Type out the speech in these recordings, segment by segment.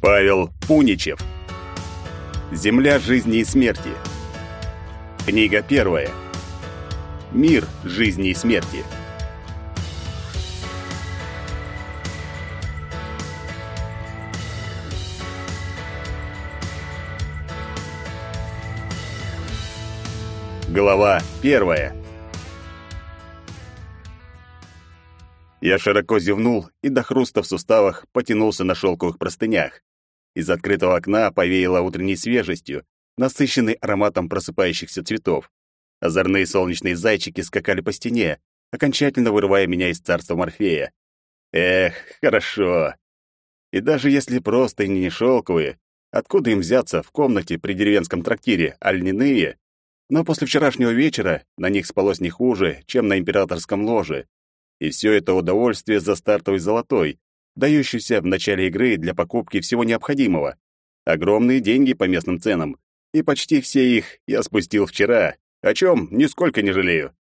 Павел Пуничев. Земля жизни и смерти. Книга первая. Мир жизни и смерти. Глава первая. Я широко зевнул и до хруста в суставах потянулся на шелковых простынях. Из открытого окна повеяло утренней свежестью, насыщенной ароматом просыпающихся цветов. Озорные солнечные зайчики скакали по стене, окончательно вырывая меня из царства Морфея. Эх, хорошо. И даже если просто и не шелковые, откуда им взяться в комнате при деревенском трактире, а льняные? Но после вчерашнего вечера на них спалось не хуже, чем на императорском ложе. И все это удовольствие за стартовый золотой, дающийся в начале игры для покупки всего необходимого. Огромные деньги по местным ценам, и почти все их я спустил вчера, о чем нисколько не жалею.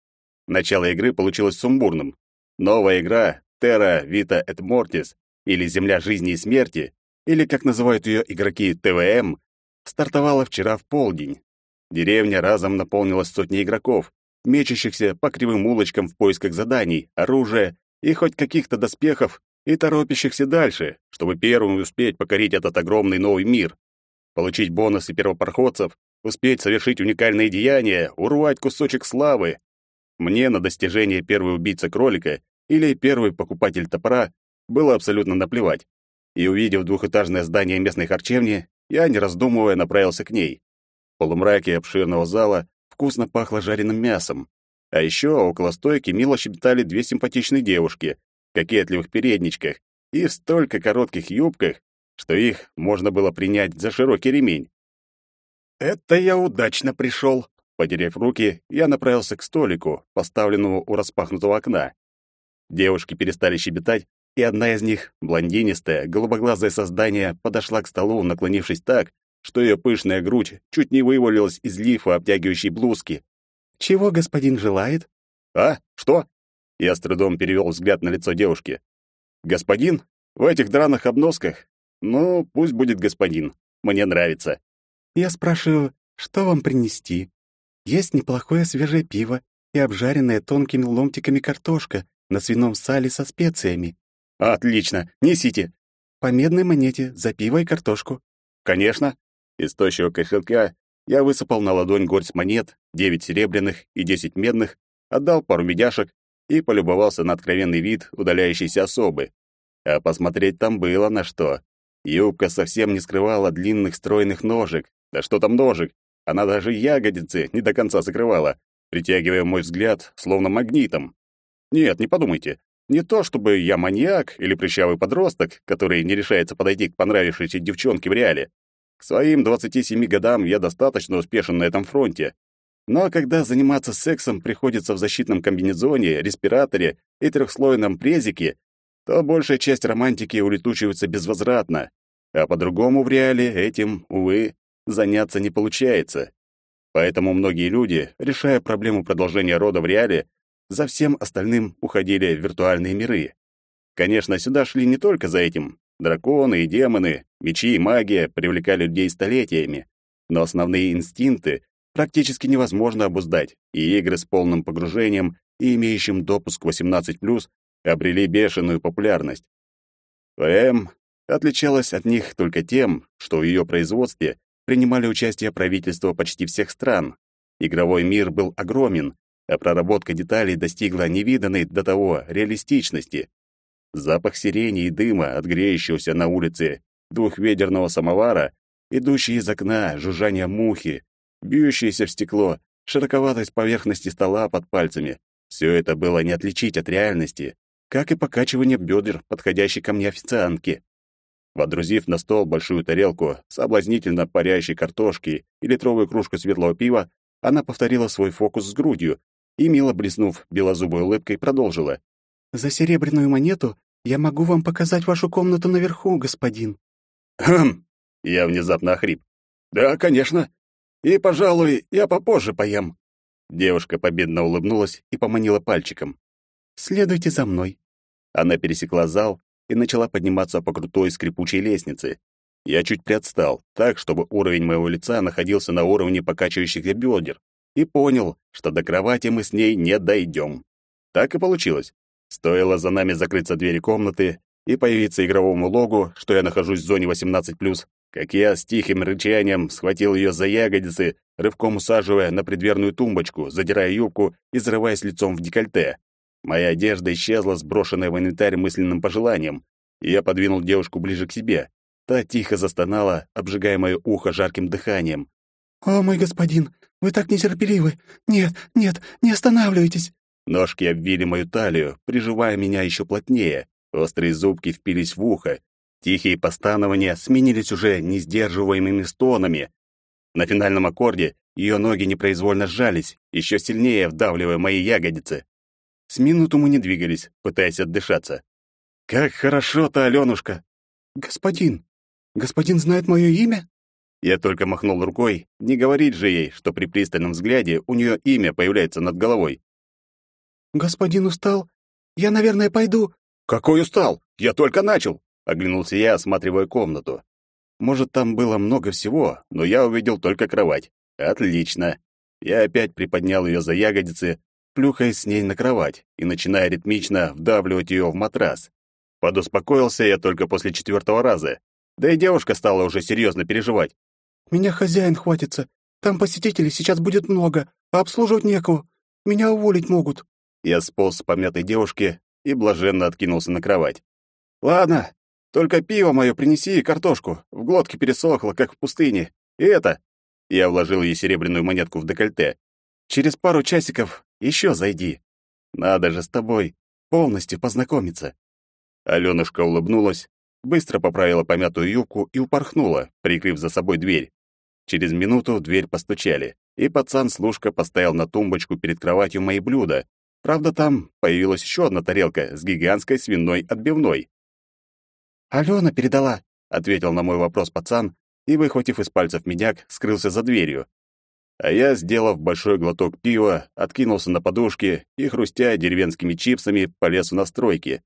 Начало игры получилось сумбурным. Новая игра Terra Vita et Mortis, или Земля жизни и смерти, или, как называют ее игроки, ТВМ, стартовала вчера в полдень. Деревня разом наполнилась сотней игроков, мечущихся по кривым улочкам в поисках заданий, оружия и хоть каких-то доспехов и торопящихся дальше, чтобы первым успеть покорить этот огромный новый мир, получить бонусы первопроходцев, успеть совершить уникальные деяния, урвать кусочек славы. Мне на достижение первый убийца кролика или первый покупатель топора было абсолютно наплевать. И увидев двухэтажное здание местной харчевни, я, не раздумывая, направился к ней. В полумраке обширного зала вкусно пахло жареным мясом. А еще около стойки мило щебетали две симпатичные девушки, кокетливых передничках и в столько коротких юбках, что их можно было принять за широкий ремень. «Это я удачно пришел», Потеряв руки, я направился к столику, поставленному у распахнутого окна. Девушки перестали щебетать, и одна из них, блондинистая, голубоглазое создание, подошла к столу, наклонившись так, что ее пышная грудь чуть не вывалилась из лифа обтягивающей блузки. «Чего господин желает?» «А? Что?» Я с трудом перевел взгляд на лицо девушки. «Господин? В этих драных обносках? Ну, пусть будет господин. Мне нравится». «Я спрашиваю, что вам принести? Есть неплохое свежее пиво и обжаренная тонкими ломтиками картошка на свином сале со специями». «Отлично, несите». «По медной монете за пиво и картошку». «Конечно». Из тощего кошелька я высыпал на ладонь горсть монет, девять серебряных и десять медных, отдал пару медяшек и полюбовался на откровенный вид удаляющейся особы. А посмотреть там было на что. Юбка совсем не скрывала длинных стройных ножек. Да что там ножек? Она даже ягодицы не до конца закрывала, притягивая мой взгляд словно магнитом. Нет, не подумайте. Не то, чтобы я маньяк или прыщавый подросток, который не решается подойти к понравившейся девчонке в реале. К своим 27 годам я достаточно успешен на этом фронте. Но когда заниматься сексом приходится в защитном комбинезоне, респираторе и трехслойном презике, то большая часть романтики улетучивается безвозвратно, а по-другому в реале этим, увы, заняться не получается. Поэтому многие люди, решая проблему продолжения рода в реале, за всем остальным уходили в виртуальные миры. Конечно, сюда шли не только за этим. Драконы и демоны, мечи и магия привлекали людей столетиями, но основные инстинкты практически невозможно обуздать, и игры с полным погружением и имеющим допуск 18+, обрели бешеную популярность. ПМ отличалась от них только тем, что в ее производстве принимали участие правительства почти всех стран. Игровой мир был огромен, а проработка деталей достигла невиданной до того реалистичности. Запах сирени и дыма от греющегося на улице двухведерного самовара, идущий из окна жужжание мухи, бьющееся в стекло, широковатость поверхности стола под пальцами. Все это было не отличить от реальности, как и покачивание бедер подходящей ко мне официантки. Водрузив на стол большую тарелку соблазнительно парящей картошки и литровую кружку светлого пива, она повторила свой фокус с грудью и, мило блеснув белозубой улыбкой, продолжила. «За серебряную монету я могу вам показать вашу комнату наверху, господин». «Хм!» — я внезапно охрип. «Да, конечно. И, пожалуй, я попозже поем». Девушка победно улыбнулась и поманила пальчиком. «Следуйте за мной». Она пересекла зал и начала подниматься по крутой скрипучей лестнице. Я чуть приотстал, так, чтобы уровень моего лица находился на уровне покачивающихся бедер, и понял, что до кровати мы с ней не дойдем. Так и получилось. Стоило за нами закрыться двери комнаты и появиться игровому логу, что я нахожусь в зоне 18+, как я с тихим рычанием схватил ее за ягодицы, рывком усаживая на предверную тумбочку, задирая юбку и зарываясь лицом в декольте. Моя одежда исчезла, сброшенная в инвентарь мысленным пожеланием, и я подвинул девушку ближе к себе. Та тихо застонала, обжигая мое ухо жарким дыханием. «О, мой господин, вы так нетерпеливы! Нет, нет, не останавливайтесь!» Ножки обвили мою талию, приживая меня еще плотнее. Острые зубки впились в ухо, Тихие постанования сменились уже несдерживаемыми стонами. На финальном аккорде ее ноги непроизвольно сжались, еще сильнее вдавливая мои ягодицы. С минуту мы не двигались, пытаясь отдышаться. «Как хорошо-то, Алёнушка!» «Господин! Господин знает мое имя?» Я только махнул рукой, не говорить же ей, что при пристальном взгляде у нее имя появляется над головой. «Господин устал? Я, наверное, пойду...» «Какой устал? Я только начал!» Оглянулся я, осматривая комнату. Может, там было много всего, но я увидел только кровать. Отлично. Я опять приподнял ее за ягодицы, плюхаясь с ней на кровать и начиная ритмично вдавливать ее в матрас. Подуспокоился я только после четвертого раза. Да и девушка стала уже серьезно переживать. «Меня хозяин хватится. Там посетителей сейчас будет много, а обслуживать некого. Меня уволить могут». Я сполз с помятой девушки и блаженно откинулся на кровать. «Ладно, только пиво мое принеси и картошку. В глотке пересохло, как в пустыне. И это...» Я вложил ей серебряную монетку в декольте. «Через пару часиков еще зайди. Надо же с тобой полностью познакомиться». Алёнушка улыбнулась, быстро поправила помятую юбку и упорхнула, прикрыв за собой дверь. Через минуту в дверь постучали, и пацан-служка поставил на тумбочку перед кроватью мои блюда. Правда, там появилась еще одна тарелка с гигантской свиной отбивной. «Алена передала», — ответил на мой вопрос пацан и, выхватив из пальцев медяк, скрылся за дверью. А я, сделав большой глоток пива, откинулся на подушке и, хрустя деревенскими чипсами, полез в настройки.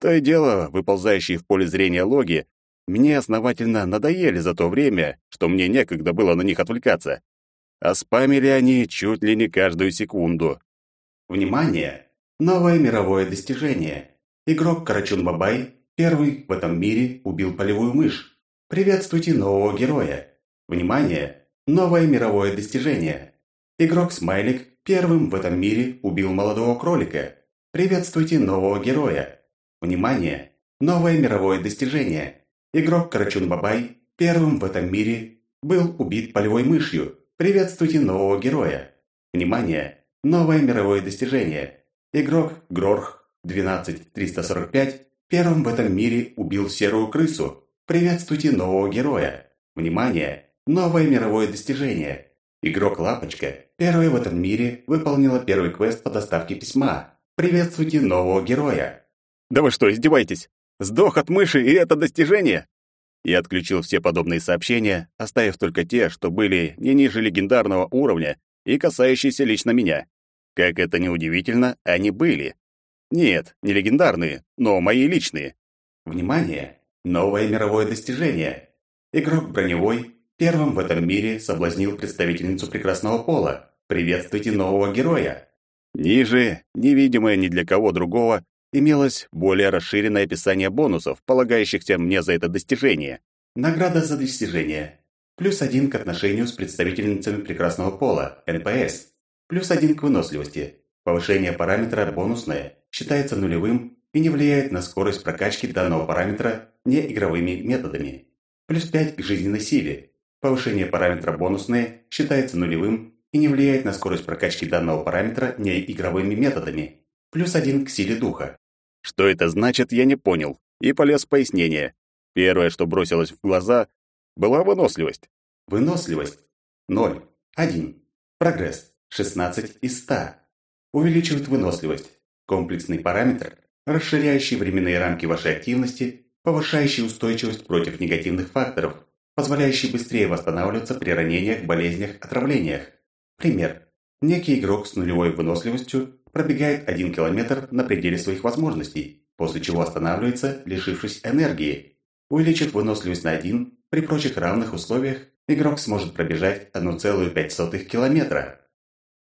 То и дело, выползающие в поле зрения логи, мне основательно надоели за то время, что мне некогда было на них отвлекаться. А спамили они чуть ли не каждую секунду. Внимание! Новое мировое достижение. Игрок Карачун Бабай Первый в этом мире убил полевую мышь. Приветствуйте нового героя. Внимание! Новое мировое достижение. Игрок Смайлик первым в этом мире убил молодого кролика. Приветствуйте нового героя. Внимание! Новое мировое достижение. Игрок Карачун Бабай первым в этом мире был убит полевой мышью. Приветствуйте нового героя. Внимание! Новое мировое достижение. Игрок Грорх 12345 Первым в этом мире убил серую крысу. Приветствуйте нового героя. Внимание! Новое мировое достижение. Игрок Лапочка, первый в этом мире, выполнила первый квест по доставке письма. Приветствуйте нового героя. Да вы что, издеваетесь? Сдох от мыши и это достижение? Я отключил все подобные сообщения, оставив только те, что были не ниже легендарного уровня и касающиеся лично меня. Как это ни удивительно, они были. Нет, не легендарные, но мои личные. Внимание! Новое мировое достижение. Игрок броневой первым в этом мире соблазнил представительницу прекрасного пола. Приветствуйте нового героя. Ниже, невидимое ни для кого другого, имелось более расширенное описание бонусов, полагающихся мне за это достижение. Награда за достижение. Плюс один к отношению с представительницами прекрасного пола, НПС. Плюс один к выносливости. Повышение параметра бонусное считается нулевым и не влияет на скорость прокачки данного параметра неигровыми методами. Плюс 5 к жизненной силе. Повышение параметра бонусное считается нулевым и не влияет на скорость прокачки данного параметра неигровыми методами. Плюс 1 к силе духа. Что это значит, я не понял, и полез в пояснение. Первое, что бросилось в глаза, была выносливость. Выносливость 0, 1. Прогресс 16 из 100. Увеличивает выносливость. Комплексный параметр, расширяющий временные рамки вашей активности, повышающий устойчивость против негативных факторов, позволяющий быстрее восстанавливаться при ранениях, болезнях, отравлениях. Пример. Некий игрок с нулевой выносливостью пробегает 1 километр на пределе своих возможностей, после чего останавливается, лишившись энергии. Увеличив выносливость на 1, При прочих равных условиях игрок сможет пробежать 1,05 километра.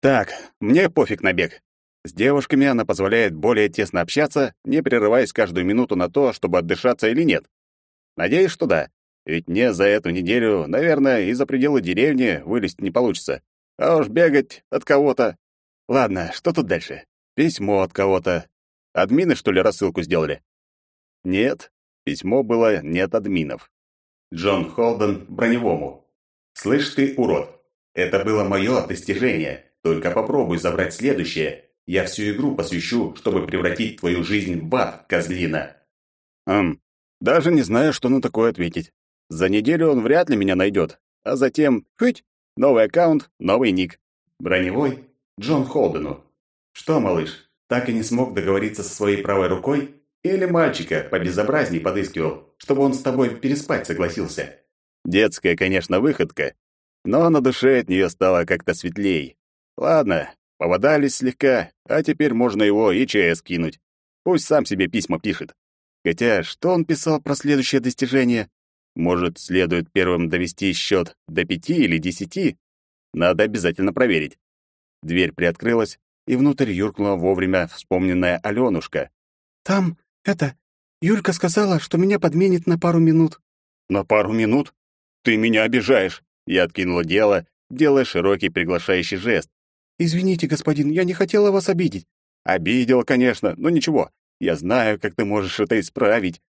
Так, мне пофиг на бег. С девушками она позволяет более тесно общаться, не прерываясь каждую минуту на то, чтобы отдышаться или нет. Надеюсь, что да. Ведь мне за эту неделю, наверное, и за пределы деревни вылезть не получится. А уж бегать от кого-то. Ладно, что тут дальше? Письмо от кого-то. Админы, что ли, рассылку сделали? Нет, письмо было не от админов. Джон Холден броневому. «Слышь ты, урод, это было мое достижение. Только попробуй забрать следующее. Я всю игру посвящу, чтобы превратить твою жизнь в ад, козлина». Эм, даже не знаю, что на такое ответить. За неделю он вряд ли меня найдет. А затем, хоть, новый аккаунт, новый ник. Броневой Джон Холдену. Что, малыш, так и не смог договориться со своей правой рукой? Или мальчика по безобразней подыскивал, чтобы он с тобой переспать согласился? Детская, конечно, выходка, но на душе от нее стало как-то светлей. Ладно, поводались слегка, а теперь можно его и ЧС кинуть. Пусть сам себе письма пишет. Хотя, что он писал про следующее достижение? Может, следует первым довести счет до пяти или десяти? Надо обязательно проверить. Дверь приоткрылась, и внутрь юркнула вовремя вспомненная Алёнушка. «Там это, Юлька сказала, что меня подменит на пару минут». «На пару минут? Ты меня обижаешь!» Я откинула дело, делая широкий приглашающий жест. «Извините, господин, я не хотела вас обидеть». «Обидел, конечно, но ничего. Я знаю, как ты можешь это исправить».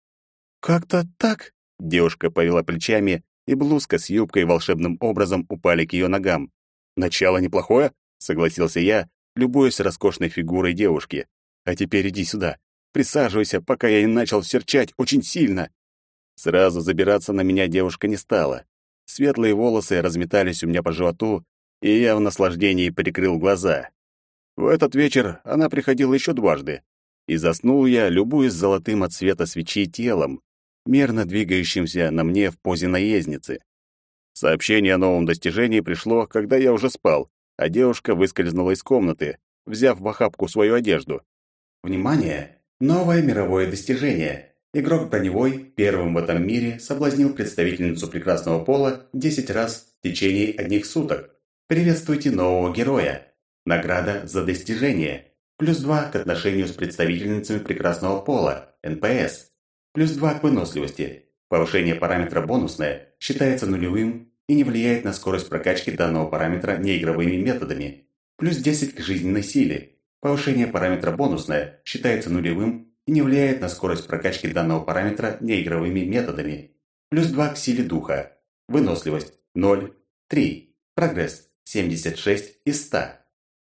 «Как-то так?» Девушка повела плечами, и блузка с юбкой волшебным образом упали к ее ногам. «Начало неплохое?» — согласился я, любуясь роскошной фигурой девушки. «А теперь иди сюда. Присаживайся, пока я не начал серчать очень сильно. Сразу забираться на меня девушка не стала. Светлые волосы разметались у меня по животу, и я в наслаждении прикрыл глаза. В этот вечер она приходила еще дважды, и заснул я, любуясь золотым от света свечи телом, мерно двигающимся на мне в позе наездницы. Сообщение о новом достижении пришло, когда я уже спал, а девушка выскользнула из комнаты, взяв в охапку свою одежду. «Внимание! Новое мировое достижение. Игрок броневой первым в этом мире соблазнил представительницу прекрасного пола 10 раз в течение одних суток. Приветствуйте нового героя. Награда за достижение. Плюс 2 к отношению с представительницами прекрасного пола, НПС. Плюс 2 к выносливости. Повышение параметра бонусное считается нулевым и не влияет на скорость прокачки данного параметра неигровыми методами. Плюс 10 к жизненной силе. Повышение параметра бонусное считается нулевым и не влияет на скорость прокачки данного параметра неигровыми методами. Плюс 2 к силе духа. Выносливость 0, 3. Прогресс 76 из 100.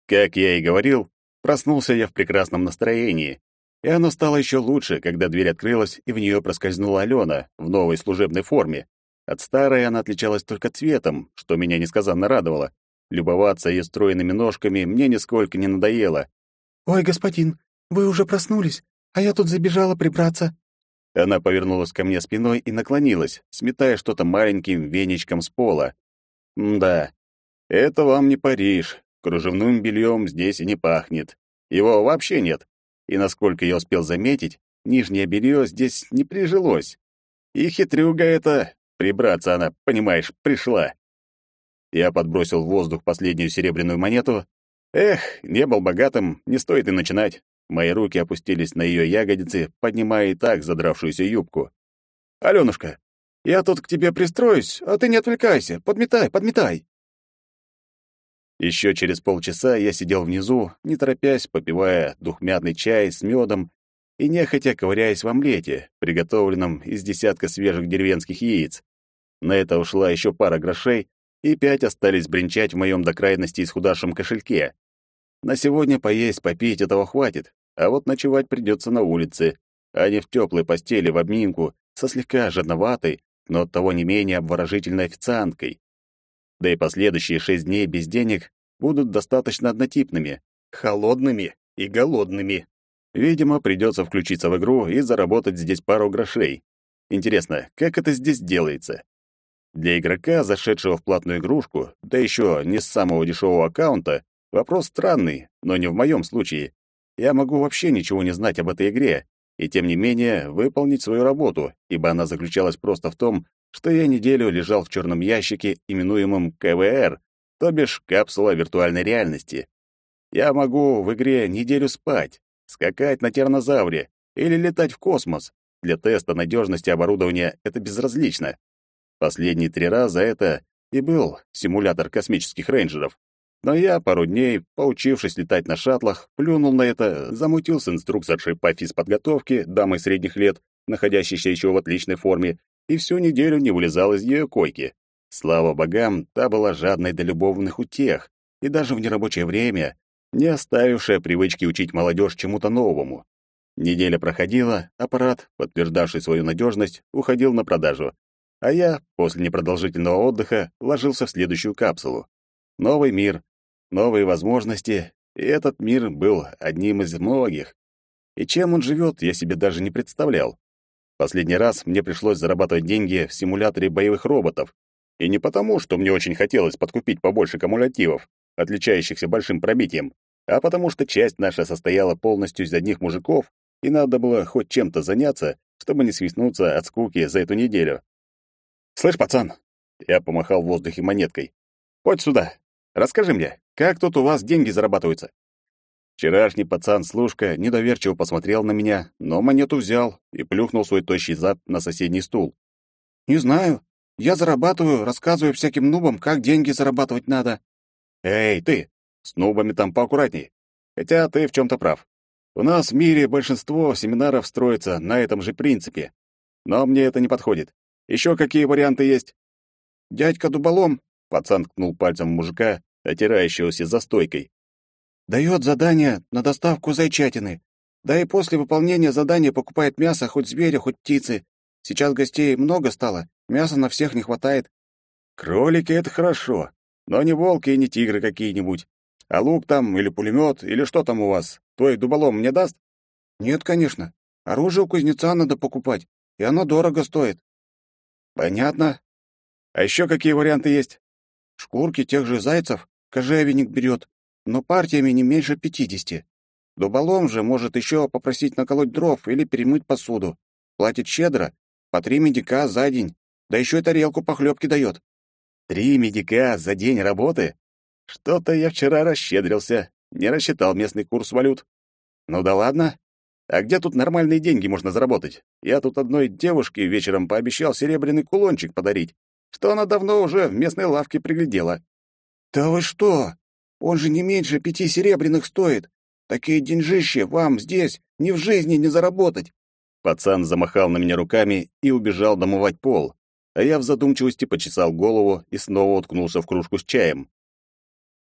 Как я и говорил, проснулся я в прекрасном настроении. И оно стало еще лучше, когда дверь открылась, и в нее проскользнула Алена в новой служебной форме. От старой она отличалась только цветом, что меня несказанно радовало. Любоваться ее стройными ножками мне нисколько не надоело, «Ой, господин, вы уже проснулись, а я тут забежала прибраться». Она повернулась ко мне спиной и наклонилась, сметая что-то маленьким веничком с пола. «Да, это вам не Париж. Кружевным бельем здесь и не пахнет. Его вообще нет. И, насколько я успел заметить, нижнее белье здесь не прижилось. И хитрюга это, прибраться она, понимаешь, пришла». Я подбросил в воздух последнюю серебряную монету, Эх, не был богатым, не стоит и начинать. Мои руки опустились на ее ягодицы, поднимая и так задравшуюся юбку. «Алёнушка, я тут к тебе пристроюсь, а ты не отвлекайся. Подметай, подметай!» Еще через полчаса я сидел внизу, не торопясь, попивая духмятный чай с медом и нехотя ковыряясь в омлете, приготовленном из десятка свежих деревенских яиц. На это ушла еще пара грошей, и пять остались бренчать в моем до крайности исхудавшем кошельке. На сегодня поесть, попить этого хватит, а вот ночевать придется на улице, а не в теплой постели в обминку со слегка жадноватой, но оттого не менее обворожительной официанткой. Да и последующие шесть дней без денег будут достаточно однотипными, холодными и голодными. Видимо, придется включиться в игру и заработать здесь пару грошей. Интересно, как это здесь делается? Для игрока, зашедшего в платную игрушку, да еще не с самого дешевого аккаунта, вопрос странный, но не в моем случае. Я могу вообще ничего не знать об этой игре, и тем не менее выполнить свою работу, ибо она заключалась просто в том, что я неделю лежал в черном ящике, именуемом КВР, то бишь капсула виртуальной реальности. Я могу в игре неделю спать, скакать на тернозавре или летать в космос. Для теста надежности оборудования это безразлично. Последние три раза это и был симулятор космических рейнджеров. Но я пару дней, поучившись летать на шаттлах, плюнул на это, замутил с по физподготовке, дамой средних лет, находящейся еще в отличной форме, и всю неделю не вылезал из ее койки. Слава богам, та была жадной до любовных утех, и даже в нерабочее время не оставившая привычки учить молодежь чему-то новому. Неделя проходила, аппарат, подтверждавший свою надежность, уходил на продажу, а я, после непродолжительного отдыха, ложился в следующую капсулу. Новый мир, новые возможности, и этот мир был одним из многих. И чем он живет, я себе даже не представлял. Последний раз мне пришлось зарабатывать деньги в симуляторе боевых роботов. И не потому, что мне очень хотелось подкупить побольше кумулятивов, отличающихся большим пробитием, а потому что часть наша состояла полностью из одних мужиков, и надо было хоть чем-то заняться, чтобы не свистнуться от скуки за эту неделю. «Слышь, пацан!» — я помахал в воздухе монеткой. «Хоть сюда. Расскажи мне, как тут у вас деньги зарабатываются?» Вчерашний пацан-служка недоверчиво посмотрел на меня, но монету взял и плюхнул свой тощий зад на соседний стул. «Не знаю. Я зарабатываю, рассказываю всяким нубам, как деньги зарабатывать надо». «Эй, ты! С нубами там поаккуратней. Хотя ты в чем-то прав. У нас в мире большинство семинаров строится на этом же принципе. Но мне это не подходит. Еще какие варианты есть?» «Дядька Дуболом», — пацан ткнул пальцем мужика, отирающегося за стойкой. «Дает задание на доставку зайчатины. Да и после выполнения задания покупает мясо хоть зверя, хоть птицы. Сейчас гостей много стало, мяса на всех не хватает». «Кролики — это хорошо, но не волки и не тигры какие-нибудь. А лук там или пулемет, или что там у вас? Твой дуболом мне даст?» «Нет, конечно. Оружие у кузнеца надо покупать, и оно дорого стоит». «Понятно. А еще какие варианты есть?» «Шкурки тех же зайцев кожевенник берет, но партиями не меньше пятидесяти. Дуболом же может еще попросить наколоть дров или перемыть посуду. Платит щедро, по три медика за день, да еще и тарелку похлебки дает». «Три медика за день работы? Что-то я вчера расщедрился, не рассчитал местный курс валют. Ну да ладно. А где тут нормальные деньги можно заработать? Я тут одной девушке вечером пообещал серебряный кулончик подарить, что она давно уже в местной лавке приглядела. Да вы что? Он же не меньше пяти серебряных стоит. Такие деньжища вам здесь ни в жизни не заработать. Пацан замахал на меня руками и убежал домывать пол, а я в задумчивости почесал голову и снова уткнулся в кружку с чаем.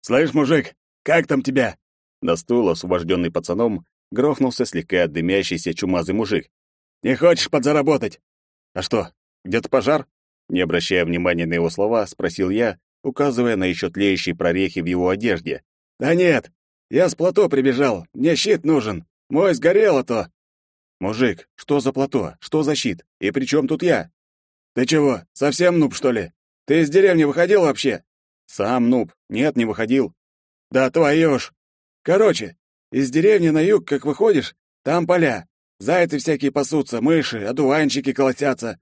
«Слышь, мужик, как там тебя?» На стул, освобожденный пацаном, грохнулся слегка дымящийся чумазый мужик. «Не хочешь подзаработать?» «А что, где-то пожар?» Не обращая внимания на его слова, спросил я, указывая на еще тлеющие прорехи в его одежде. «Да нет, я с плато прибежал, мне щит нужен. Мой сгорел, а то...» «Мужик, что за плато? Что за щит? И при чем тут я?» «Ты чего, совсем нуб, что ли? Ты из деревни выходил вообще?» Сам нуб. Нет, не выходил. Да твою ж. Короче, из деревни на юг, как выходишь, там поля. Зайцы всякие пасутся, мыши, одуванчики колотятся.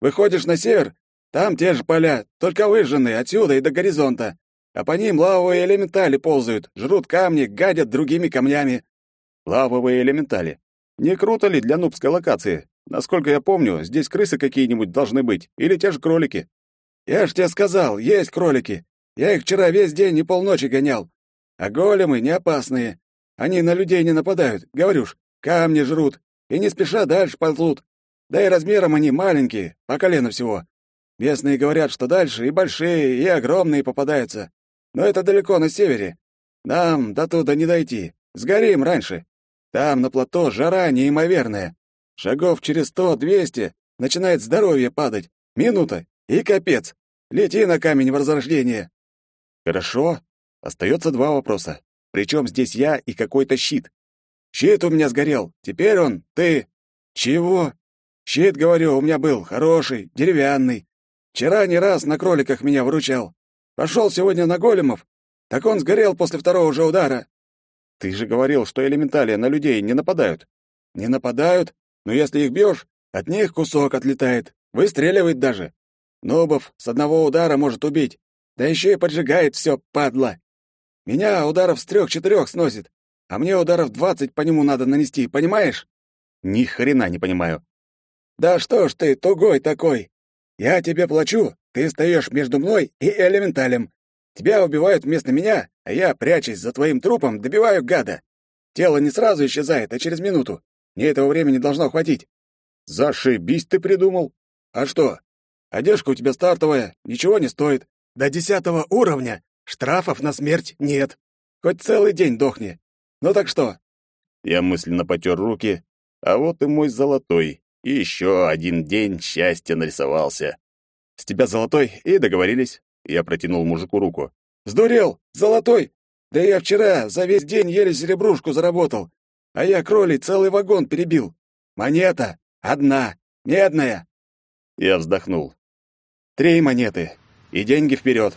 Выходишь на север, там те же поля, только выжженные отсюда и до горизонта. А по ним лавовые элементали ползают, жрут камни, гадят другими камнями. Лавовые элементали. Не круто ли для нубской локации? Насколько я помню, здесь крысы какие-нибудь должны быть, или те же кролики. Я ж тебе сказал, есть кролики. Я их вчера весь день и полночи гонял. А големы не опасные. Они на людей не нападают, говорю ж, камни жрут, и не спеша дальше ползут. Да и размером они маленькие, по колено всего. Местные говорят, что дальше и большие, и огромные попадаются. Но это далеко на севере. Нам до туда не дойти. Сгорим раньше. Там на плато жара неимоверная. Шагов через сто-двести начинает здоровье падать. Минута, и капец. Лети на камень возрождения. Хорошо. Остается два вопроса. Причем здесь я и какой-то щит? Щит у меня сгорел. Теперь он ты. Чего? Щит, говорю, у меня был хороший, деревянный. Вчера не раз на кроликах меня выручал. Пошел сегодня на големов. Так он сгорел после второго же удара. Ты же говорил, что элементали на людей не нападают. Не нападают, но если их бьешь, от них кусок отлетает. Выстреливает даже. Нобов с одного удара может убить, да еще и поджигает все, падла. Меня ударов с трех-четырех сносит, а мне ударов двадцать по нему надо нанести, понимаешь? Ни хрена не понимаю. Да что ж ты тугой такой? Я тебе плачу, ты встаешь между мной и элементалем. Тебя убивают вместо меня, а я, прячась за твоим трупом, добиваю гада. Тело не сразу исчезает, а через минуту. Мне этого времени должно хватить. Зашибись ты придумал. А что? Одежка у тебя стартовая, ничего не стоит. До десятого уровня штрафов на смерть нет. Хоть целый день дохни. Ну так что? Я мысленно потер руки, а вот и мой золотой. И еще один день счастья нарисовался. С тебя золотой, и договорились. Я протянул мужику руку. Сдурел? Золотой? Да я вчера за весь день еле серебрушку заработал. А я кролей целый вагон перебил. Монета одна, медная. Я вздохнул. Три монеты. И деньги вперед.